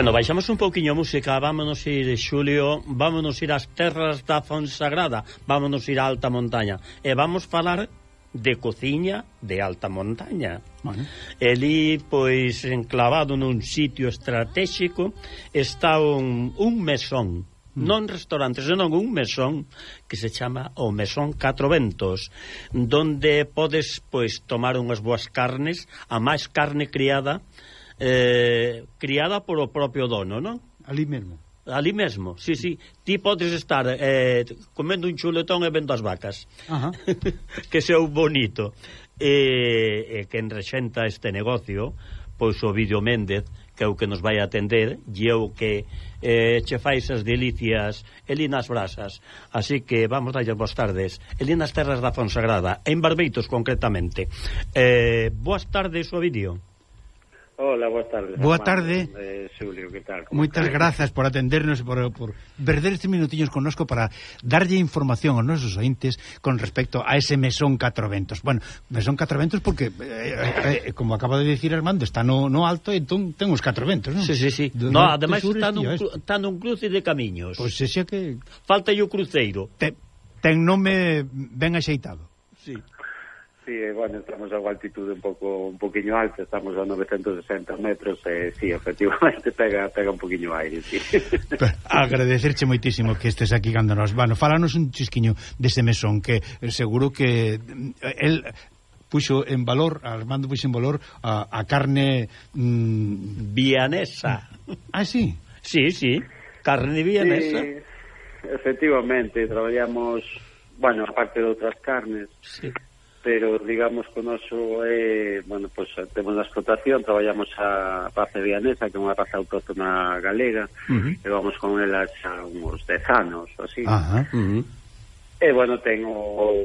Bueno, baixamos un pouquiño a música, vámonos ir, Xulio, vámonos ir ás terras da Fonsagrada, vámonos ir á alta montaña, e vamos falar de cociña de alta montaña. Bueno. Elí, pois, enclavado nun sitio estratégico, está un, un mesón, mm. non restaurante, senón un mesón que se chama o Mesón Catro Ventos, donde podes, pois, tomar unhas boas carnes, a máis carne criada, eh, criada polo propio dono, non? Ali mesmo. Ali mesmo, sí, sí. Ti podes estar eh, comendo un chuletón e vendo as vacas. Ajá. que seu bonito. E eh, eh, quen rexenta este negocio, pois o Vídeo Méndez, que é o que nos vai atender, e eu o que eh, che fais as delicias elinas brasas. Así que vamos dalle boas tardes. Elinas Terras da Fonsagrada, en Barbeitos concretamente. Eh, boas tardes, o Vídeo. Hola, boa tarde. Boa tarde. Eh, Xulio, que tal? Moitas grazas por atendernos, por, por perder estes minutiños connosco para darlle información aos nosos ointes con respecto a ese Mesón Catro Ventos. Bueno, Mesón Catro Ventos porque, eh, eh, eh como acaba de dicir Armando, está no, no alto e entón ten os Catro Ventos, non? Sí, sí, sí. Do, no, ademais está nun, está nun cruce de camiños. Pois pues, xa que... Falta o cruceiro. Te, ten nome ben axeitado. Sí sí, e, bueno, estamos a unha altitude un pouco un poquinho alta, estamos a 960 metros, e, sí, efectivamente pega, pega un poquinho aire, sí. Agradecerche moitísimo que estes aquí cando nos... Bueno, falanos un chisquiño dese mesón, que eh, seguro que eh, el puxo en valor, Armando puxo en valor a, a carne... Mm... Vianesa. Ah, sí? Sí, sí, carne vianesa. Sí, efectivamente, traballamos, bueno, aparte de outras carnes, sí pero digamos que o noso é, eh, bueno, pues, temos na explotación, traballamos a raza vianesa, que é unha raza autóctona galega, uh -huh. e vamos con ela xa uns dez anos, así. Ajá, uh eh, -huh. E, bueno, ten o,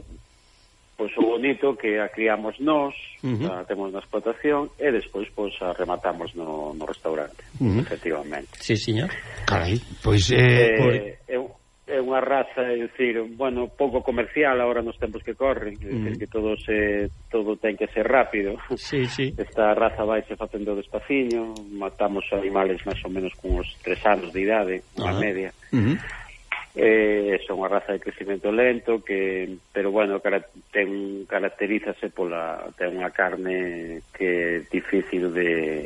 pois, o bonito que a criamos nós, uh -huh. a temos na explotación, e despois pois, a rematamos no, no restaurante, uh -huh. efectivamente. Sí, señor. Carai, pois... Eh, eh, por... eu, é unha raza, é dicir, bueno, pouco comercial agora nos tempos que corren, é dicir, mm. que todo se todo ten que ser rápido. Sí, sí. Esta raza vai se facendo despaciño, matamos animales máis ou menos con uns tres anos de idade, unha Ajá. media. Mm -hmm. Eh, son unha raza de crecimento lento que, pero bueno, cara, ten caracterízase pola ten unha carne que é difícil de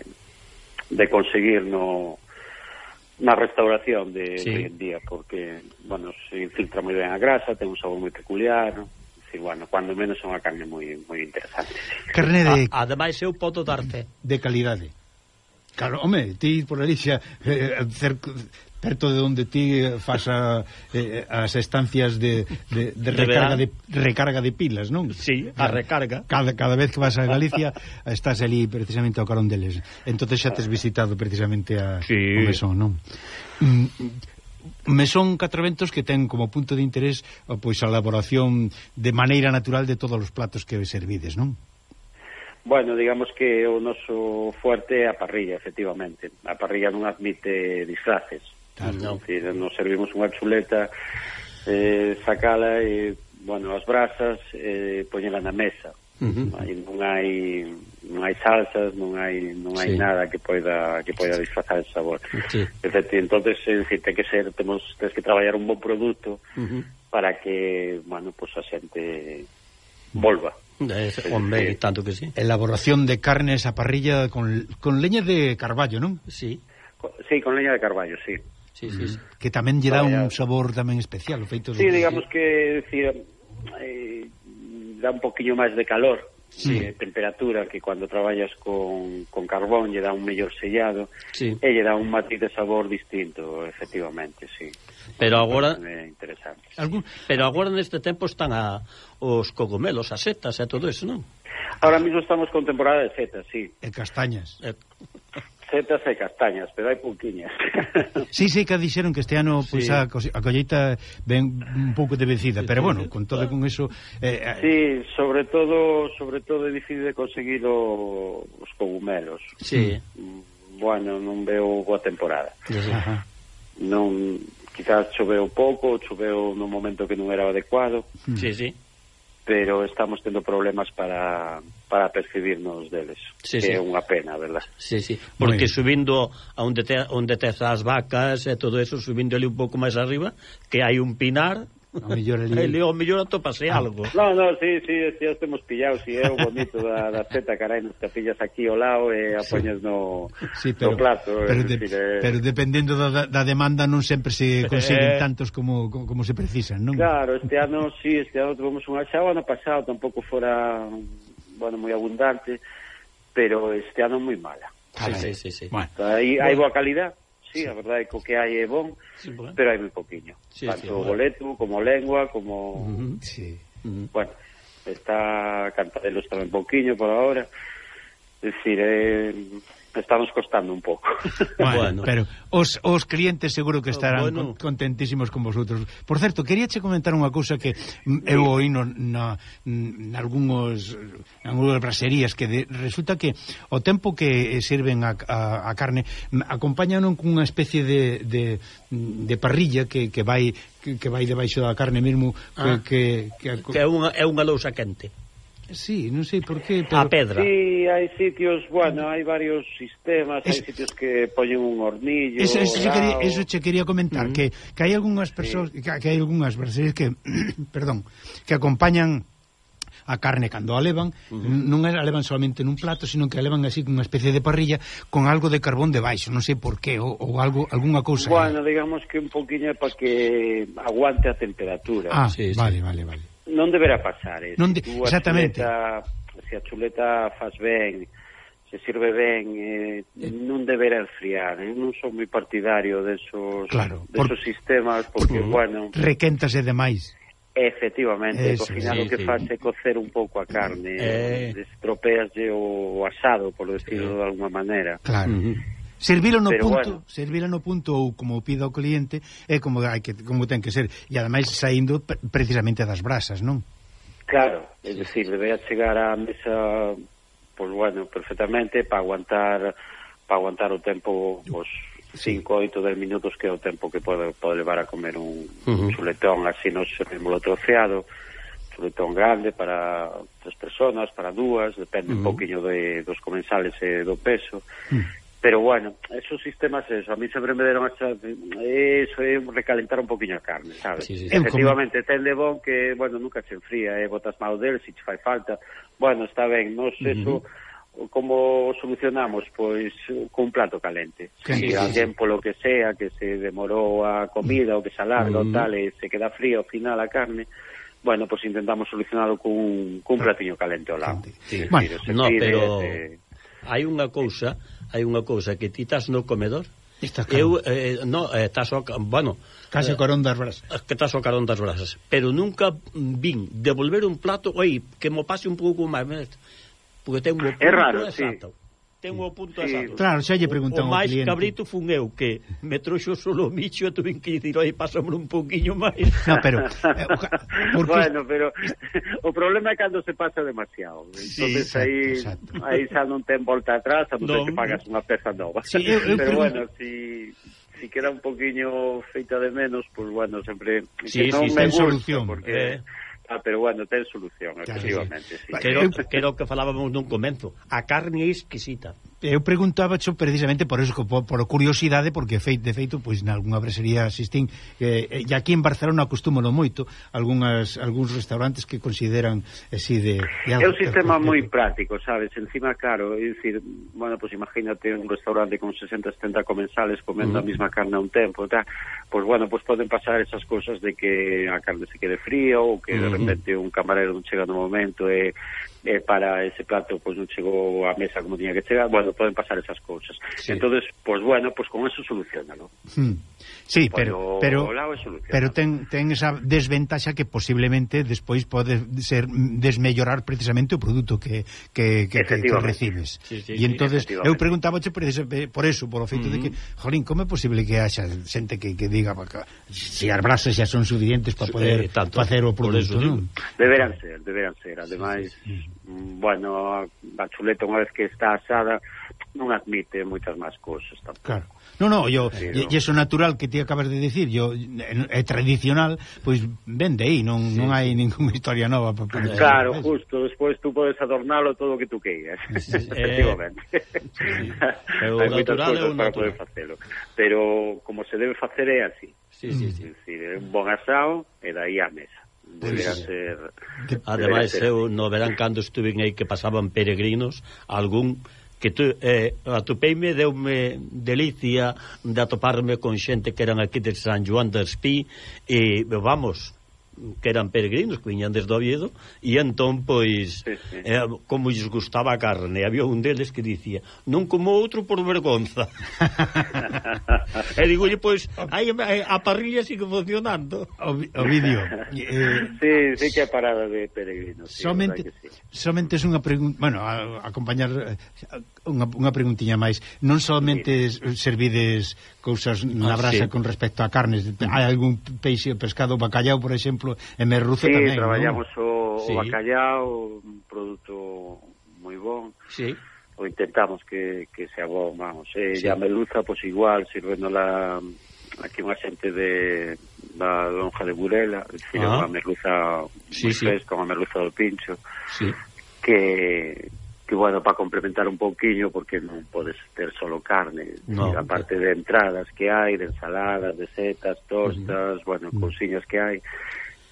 de conseguir no na restauración de, sí. de día, porque, bueno, se infiltra moi ben a grasa, ten un sabor moi peculiar, ¿no? sí, bueno, cuando menos é unha carne moi moi interesante. Carne de... A, ademais, eu podo darte. De calidade. Claro, home, ti por Alicia eh, perto de onde ti fas a, eh, eh, as estancias de, de, de, recarga de recarga de pilas, non? Sí, a recarga. Cada, cada vez que vas a Galicia estás ali precisamente ao carón deles. Entonces xa tes ah. visitado precisamente a sí. o mesón, non? Mm, mesón Catraventos que ten como punto de interés eh, pois a elaboración de maneira natural de todos os platos que servides, non? Bueno, digamos que o noso fuerte é a parrilla, efectivamente. A parrilla non admite disfraces. Claro. Non. Que nos servimos unha chuleta, eh, sacala e, bueno, as brasas, eh, poñela na mesa. Uh -huh. Aí non hai non hai salsas, non hai non hai sí. nada que poida que poida disfrazar ese sabor. Sí. Efecti, entonces, é dicir, ten que ser, temos tens que traballar un bon produto uh -huh. para que, bueno, pues a xente volva. Es, hombre, sí. tanto que sí. Elaboración de carnes a parrilla con, con leña de carballo, non? Sí. Co, sí, con leña de carballo, sí sí, sí, mm-hmm. sí. que tamén lle dá un sabor tamén especial, o feito de... Sí, digamos que, decir, eh, dá un poquinho máis de calor, sí. de temperatura que cando traballas con, con carbón lle dá un mellor sellado sí. e lle dá un matiz de sabor distinto efectivamente, sí pero agora é interesante algún, pero agora neste tempo están a, os cogumelos, as setas e todo eso, non? Ahora mismo estamos con temporada de setas, sí. E castañas setas e castañas, pero hai pouquiñas. Sí, sí, que dixeron que este ano pois, sí. a, a colleita ven un pouco devecida, pero bueno, con todo con eso... Eh, eh, sí, sobre todo, sobre todo é difícil de conseguir o, os cogumelos. Sí. Bueno, non veo boa temporada. Ajá. Non, quizás choveu pouco, choveu no momento que non era adecuado. Sí, sí pero estamos tendo problemas para, para percibirnos deles. Sí, que sí. é unha pena, verdad? Sí, sí. Porque subindo a onde te, onde te as vacas e todo eso, subindo ali un pouco máis arriba, que hai un pinar A mellor ali... Ele, o mellor atopase ah. algo. No, no, sí, sí, sí, estemos pillados, si sí, é o bonito da, da seta, carai, nos capillas aquí ao lado e a poñes sí. no, sí, pero, no plato. Pero, de, decir, eh... pero dependendo da, da demanda non sempre se eh. consiguen eh... tantos como, como, como se precisan, non? Claro, este ano, sí, este ano tuvemos unha xa, o ano pasado tampouco fora, bueno, moi abundante, pero este ano moi mala. Sí, sí, sí, sí. Bueno. Aí hai boa calidad, sí, a verdade é que o que hai é bon, sí, bueno. pero hai moi poquinho. Sí, Tanto sí, o boleto, como lengua, como... Uh -huh, sí. Uh -huh. Bueno, está Cantadelos tamén poquinho por agora. Es decir, eh, estamos costando un pouco. Bueno, bueno. pero os, os clientes seguro que ah, estarán bueno. con, contentísimos con vosotros. Por certo, queríache comentar unha cousa que eu oí no, na, nalgúns nalgúnas braserías que de, resulta que o tempo que eh, sirven a, a, a carne acompañan cunha especie de, de, de parrilla que, que vai que, que vai debaixo da carne mesmo ah, que, que, que, que é unha é unha lousa quente. Sí, non sei por qué, pero... A pedra. Sí, hai sitios, bueno, hai varios sistemas, es... hai sitios que poñen un hornillo... Eso, eso, che, quería, eso che quería comentar, mm. que, que hai algunhas persoas, sí. que, que hai algunhas brasileiras que, perdón, que acompañan a carne cando a levan, uh -huh. non a levan solamente nun plato, sino que a levan así cunha especie de parrilla con algo de carbón debaixo, non sei por qué, ou, ou algo, alguna cousa. Bueno, digamos que un poquinho para que aguante a temperatura. Ah, sí, vale, sí. vale, vale non deberá pasar. Eh. Non de... Si exactamente. Chuleta, se a chuleta faz ben, se sirve ben, eh, eh. non deberá enfriar. Eu eh. non son moi partidario desos, claro, desos por... sistemas, porque, por... bueno... Requéntase demais. Efectivamente, Eso, sí, o que sí. faz é cocer un pouco a carne, eh... estropeaslle o asado, por decirlo de alguma maneira. Claro. Uh -huh. Servilo no Pero punto, bueno. servilo no punto ou como pida o cliente é como hai que como ten que ser e ademais saindo precisamente das brasas, non? Claro, é dicir, debe chegar á mesa pois bueno, perfectamente para aguantar para aguantar o tempo os 5, 8, 10 minutos que é o tempo que pode, pode levar a comer un, uh -huh. un chuletón así nos servímolo troceado chuletón grande para tres personas, para dúas, depende uh -huh. un poquinho de, dos comensales e do peso. Uh -huh. Pero bueno, esos sistemas, eso, a mí sempre me deron esa, eh, eso é recalentar un poquinho a carne, sabes? Sí, sí, sí. Efectivamente, ten de bon que, bueno, nunca se enfría, eh, botas mal del, se si te fai falta. Bueno, está ben, nos uh -huh. eso como solucionamos pois cun plato calente. Sí, sí, sí, alguén sí. polo que sea que se demorou a comida ou que se alarga mm. tal e se queda fría ao final a carne, bueno, pois intentamos solucionarlo cun cun platiño calente ao lado. Sí. sí. Bueno, no, pero eh, hai unha cousa, hai unha cousa que ti estás no comedor Estás eu eh, no, eh, estás eh, ao, bueno, case carón das brasas. Eh, que estás ao carón das brasas, pero nunca vin devolver un plato, oi, que mo pase un pouco máis, eh, porque ten un pouco É raro, exacto. Sí ten o punto sí. exacto. Claro, xa lle preguntan o, o máis cliente. cabrito fun eu que me trouxo solo o micho e tuve que dicir, "Oi, pásamelo un pouquiño máis". No, pero eh, porque Bueno, pero o problema é cando se pasa demasiado. Entonces aí aí xa non ten volta atrás, a non no, que pagas unha peza nova. Sí, eu, eu, pero eu, bueno, si si queda un poquiño feita de menos, pues bueno, sempre sí, que non sí, me gusta solución, porque eh Ah, pero bueno, ten solución, claro, efectivamente. Sí. Sí. Creo, creo que falábamos nun comenzo. A carne é exquisita. Eh, eu preguntaba xo precisamente por eso, por, por curiosidade, porque feit, de feito, pois nalgúna brasería asistín, eh, eh, e aquí en Barcelona acostúmolo moito, algunhas, algúns restaurantes que consideran eh, así de... de é un sistema moi práctico, sabes, encima caro, é dicir, bueno, pois pues, imagínate un restaurante con 60, 70 comensales comendo a mesma carne a un tempo, tá? pois pues, bueno, pois pues, poden pasar esas cousas de que a carne se quede fría ou que uh -huh. de repente un camarero non chega no momento e eh, para ese plato pois pues, non chegou á mesa como tiña que chegar, bueno, poden pasar esas cousas. Sí. Entonces, pois pues, bueno, pois pues, con eso solucionalo. Hmm. Sí, Por pero pero lado pero ten ten esa desventaxa que posiblemente despois pode ser mm, desmellorar precisamente o produto que que que, que, que recibes. Sí, sí, e entonces eu preguntábache por, ese, eh, por eso, por o feito de que, jolín, como é posible que haxa xente que, que diga se si as brasas xa son suficientes para poder eh, tanto, facer o produto, non? Deberán ser, deberán ser, ademais sí, sí, sí bueno, a chuleta unha vez que está asada non admite moitas máis cousas tampouco. Claro. No, no, yo, Pero... e iso natural que ti acabas de dicir, yo é tradicional, pois vende aí, non sí. non hai ninguna historia nova para poner. Claro, eh, justo, despois tú podes adornalo todo o que tú queiras. Eh, Efectivamente. Sí, sí. Eh, pero hai natural é un para natural. poder facelo, pero como se debe facer é así. Sí, sí, sí. Es decir, un bon asado e dai a mesa. Pois Debería ser... Ademais, ser... eu no verán cando estuve aí que pasaban peregrinos, algún que tu, eh, atopeime deume delicia de atoparme con xente que eran aquí de San Joan de Espí e vamos, que eran peregrinos, que viñan desde Oviedo, e entón, pois, sí, sí. Eh, como lles gustaba a carne, había un deles que dicía, non como outro por vergonza. e digo, pois, hai, a parrilla sigue funcionando. O, o vídeo. eh, sí, sí que é parada de peregrinos. Sí, somente, sí. somente é unha pregunta, bueno, a, a acompañar unha, unha preguntiña máis. Non somente sí. servides cousas na ah, brasa ah, sí. con respecto a carnes, hai algún peixe, pescado, bacallao, por exemplo, exemplo, e Merruzo sí, tamén, traballamos no? o, sí. o bacallao, un produto moi bon. Sí. O intentamos que, que sea bon, vamos. E eh, sí. a merluza, pois pues, igual, sirvendola aquí unha xente de da lonja de Burela, dicir, ah. unha merluza sí, sí. fresca, unha merluza do pincho. Sí. Que que bueno, para complementar un pouquiño porque non podes ter solo carne, no, a parte de entradas que hai, de ensaladas, de setas, tostas, uh -huh. bueno, mm. cousiñas que hai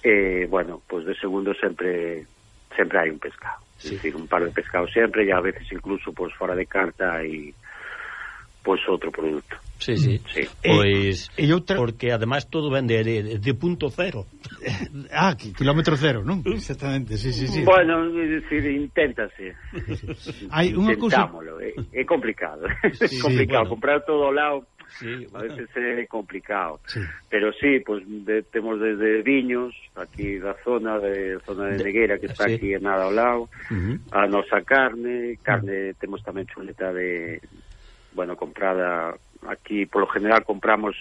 eh, bueno, pois pues de segundo sempre sempre hai un pescado. Sí. Es decir, un par de pescado sempre e a veces incluso pois pues, fora de carta hai pois pues, outro produto. Sí, sí. sí. Pois e, e outra... porque ademais todo vende de, de punto cero. Eh, ah, que, kilómetro cero, non? Exactamente, sí, sí, sí. Bueno, decir, inténtase. Hai unha cousa é, é complicado. Sí, é complicado bueno. comprar todo ao lado. Sí, a veces é complicado. Sí. Pero sí, pues de, temos desde viños, aquí da zona de zona de, de Neguera que está sí. aquí nada ao lado, uh -huh. a nosa carne, ah. carne uh -huh. temos tamén chuleta de, bueno, comprada aquí, por lo general compramos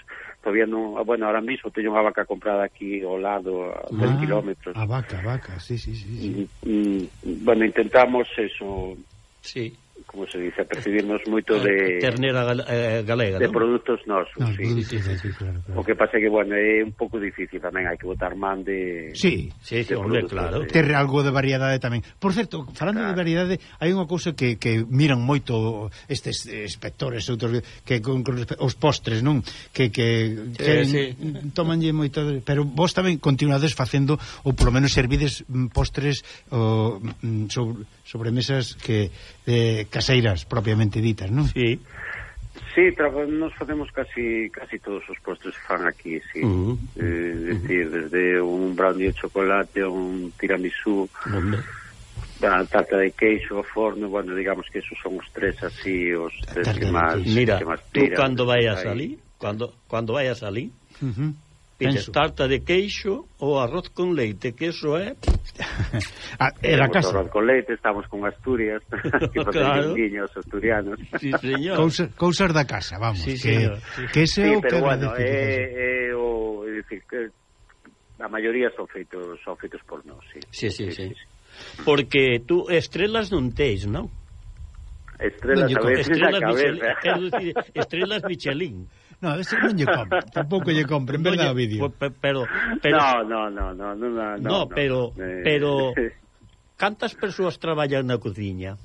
todavía non, ah, bueno, ahora mismo teño unha vaca comprada aquí ao lado a 10 ah, kilómetros. A vaca, a vaca, sí, sí, sí. sí. Y, y, bueno, intentamos eso. Sí como se dice, percibimos moito ah, de... Ternera gal, eh, galega, De ¿no? produtos nosos, no, sí. sí, sí, sí claro, claro. O que pasa que, bueno, é un pouco difícil tamén, hai que botar man de... Sí, sí, sí de hombre, claro. De... Ter algo de variedade tamén. Por certo, falando claro. de variedade, hai unha cousa que, que miran moito estes inspectores, outros, que con, con os postres, non? Que, que, que eh, sí. tomanlle moito... Pero vos tamén continuades facendo, ou polo menos servides mm, postres o, mm, sobre, sobremesas que... Eh, caseiras propiamente ditas, non? Sí. Sí, nos facemos casi casi todos os postres que fan aquí, sí. Uh -huh. eh, uh -huh. decir, desde un brownie de chocolate, un tiramisú, Hombre. a tarta de queixo, ao forno, bueno, digamos que esos son os tres así, os tres que máis... Mira, que más tú cando vayas ali, cando, cando vayas ali, uh -huh. pides tarta de queixo ou arroz con leite, que eso é... Eh? ah, era casa. Con leite, estamos con Asturias, que claro. guiños asturianos. Sí, señor. Cousa, cousas da casa, vamos. Sí, que, señor. Sí. que ese sí, o pero que bueno, é, é eh, eh, o, é dicir, que a maioría son feitos, son feitos por nós, sí. Sí, sí, sí. sí. sí. Porque tú estrelas non teis, non? Estrelas, no, a veces, estrelas, a cabeza. Michelin, estrelas Michelin. No, ese non lle compre, tampouco lle compre, en verdade, o vídeo. Pero, pero No, no, no, no, no, no. No, pero eh... pero cantas persoas traballan na cociña?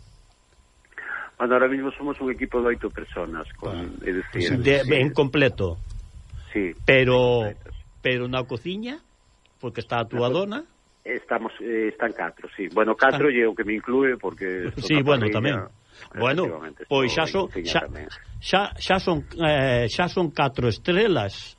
Bueno, ahora mismo somos un equipo de oito personas, con, ah, é decir, de, sí. en completo. Sí. Pero pero na cociña, porque está a túa dona, estamos eh, están catro, sí. Bueno, catro ah. lle o que me inclúe, porque Sí, bueno, tamén. Bueno, pois xa son xa, xa, xa son eh, xa son catro estrelas.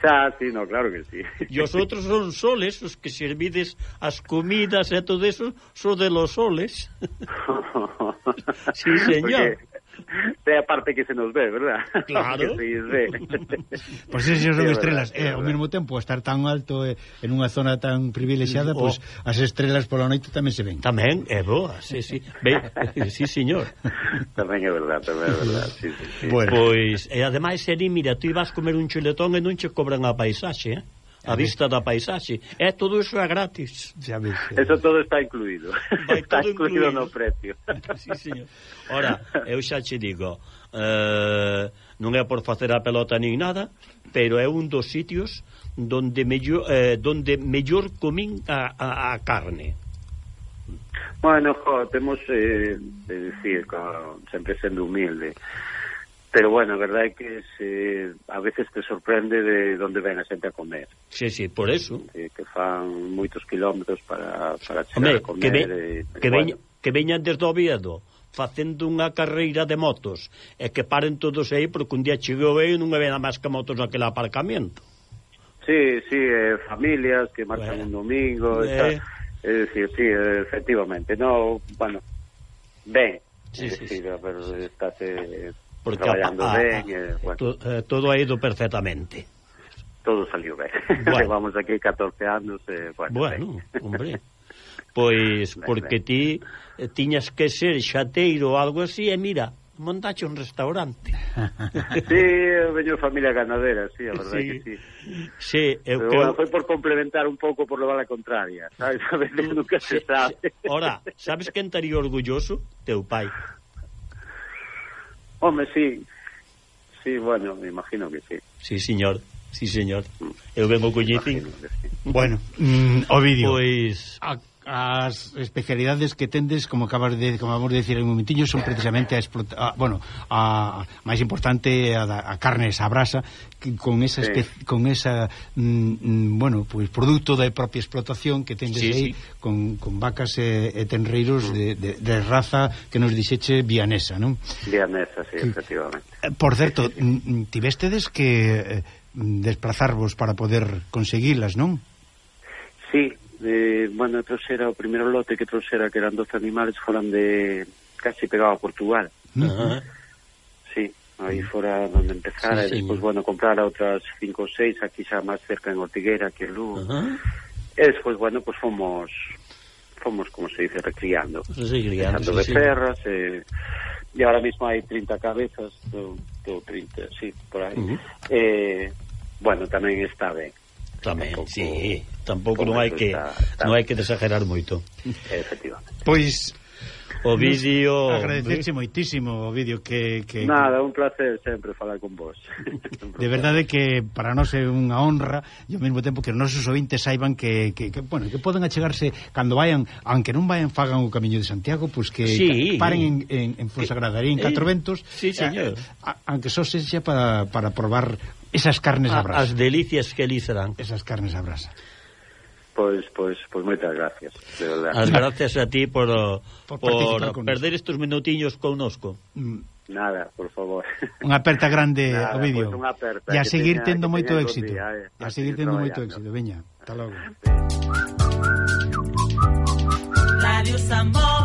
Xa, sí, no, claro que sí. E os outros son soles, os que servides as comidas e todo eso, son de los soles. sí, señor. Porque É a parte que se nos ve, verdad? Claro. Que ve. Pois pues esas son sí, estrelas. É, eh, ao mesmo tempo, estar tan alto eh, en unha zona tan privilexiada, pois oh. pois pues, as estrelas pola noite tamén se ven. Tamén, é boa, sí, sí. Ve, sí, señor. Tamén é verdad, tamén é verdad. Sí, sí, sí. Bueno. Pois, e ademais, Eri, mira, tú ibas comer un chuletón e non che cobran a paisaxe, eh? a vista da paisaxe. É todo iso é gratis. Xa ves. Eso todo está incluído. Vai está todo incluído, incluído no precio. Sí, señor. Ora, eu xa che digo, eh, non é por facer a pelota nin nada, pero é un dos sitios donde mellor, eh, donde mellor comín a, a, a carne. Bueno, jo, temos, eh, eh de decir, co, sempre sendo humilde, pero bueno, a verdade é que se, eh, a veces te sorprende de onde ven a xente a comer. Sí, sí, por eso. Que, que fan moitos kilómetros para, para chegar Hombre, a comer. Que, ve, eh, e, que, bueno. veña, que veñan desde Oviedo facendo unha carreira de motos e que paren todos aí porque un día chegou aí e non había nada máis que motos naquele aparcamiento. Sí, sí, eh, familias que marchan bueno. un domingo eh. e tal. Eh, sí, sí, efectivamente. No, bueno, ben. Sí, sí, sí, sí, sí, sí, sí, sí, sí, porque traballando a, a, ben, eh, bueno. to, eh, todo ha ido perfectamente. Todo salió ben. Bueno. Levamos aquí 14 anos, eh, bueno. Bueno, ben. hombre. Pois ben, porque ben. ti eh, tiñas que ser xateiro ou algo así e mira, montache un restaurante. Sí, eu veño familia ganadera, sí, a verdade sí. que sí. Sí, eu Pero, creo... bueno, foi por complementar un pouco por levar a contraria, sabes? A veces nunca se sabe. Ora, sabes que estaría orgulloso? Teu pai. Home, sí. Sí, bueno, me imagino que sí. Sí, señor. Sí, señor. Mm. Eu vengo o coñecín. Sí. Bueno, mm, o vídeo. Pois... A as especialidades que tendes, como acabas de como vamos de decir en un momentiño, son precisamente a, explota, a bueno, a, a máis importante a, a carne esa brasa que, con esa sí. con esa mm, mm bueno, pois pues, produto da propia explotación que tendes sí, aí sí. Con, con vacas e, e tenreiros mm. de, de, de raza que nos dixeche vianesa, non? Vianesa, sí, efectivamente. Eh, por certo, sí, sí. tivestedes que eh, desplazarvos para poder conseguilas, non? Sí, eh, bueno, trouxera o primeiro lote que trouxera que eran 12 animales foran de casi pegado a Portugal uh -huh. sí, aí fora onde empezara sí, e despois, bueno, comprara outras 5 ou 6 aquí xa máis cerca en Ortigueira que en Lugo uh -huh. e despois, bueno, pues fomos fomos, como se dice, recriando sí, criando, sí, de sí. ferras e, e ahora mismo hai 30 cabezas do, do 30, sí, por aí uh -huh. eh, bueno, tamén está ben tamén, sí tampouco non hai que está, está. non hai que desagerar moito. Efectivamente. Pois o vídeo agradecerche moitísimo o vídeo que, que Nada, un placer sempre falar con vos. de verdade que para nós é unha honra e ao mesmo tempo que os nosos ointes saiban que, que, que bueno, que poden achegarse cando vayan, aunque non vayan fagan o camiño de Santiago, pois que sí. paren en, en, en Fonsagradaría en eh, Catro Ventos. Sí, señor. Eh, aunque só sexa para, para probar esas carnes a brasa. As delicias que lizarán. Esas carnes a brasa. Pois, pois, pois moitas gracias, de verdade. As gracias a ti por, por, por perder estes minutiños connosco. Mm. Nada, por favor. Unha aperta grande Nada, ao vídeo. Pois aperta, e a seguir teña, tendo moito éxito. Día, eh, e a seguir tendo moito éxito. Veña, hasta logo. Radio Sambo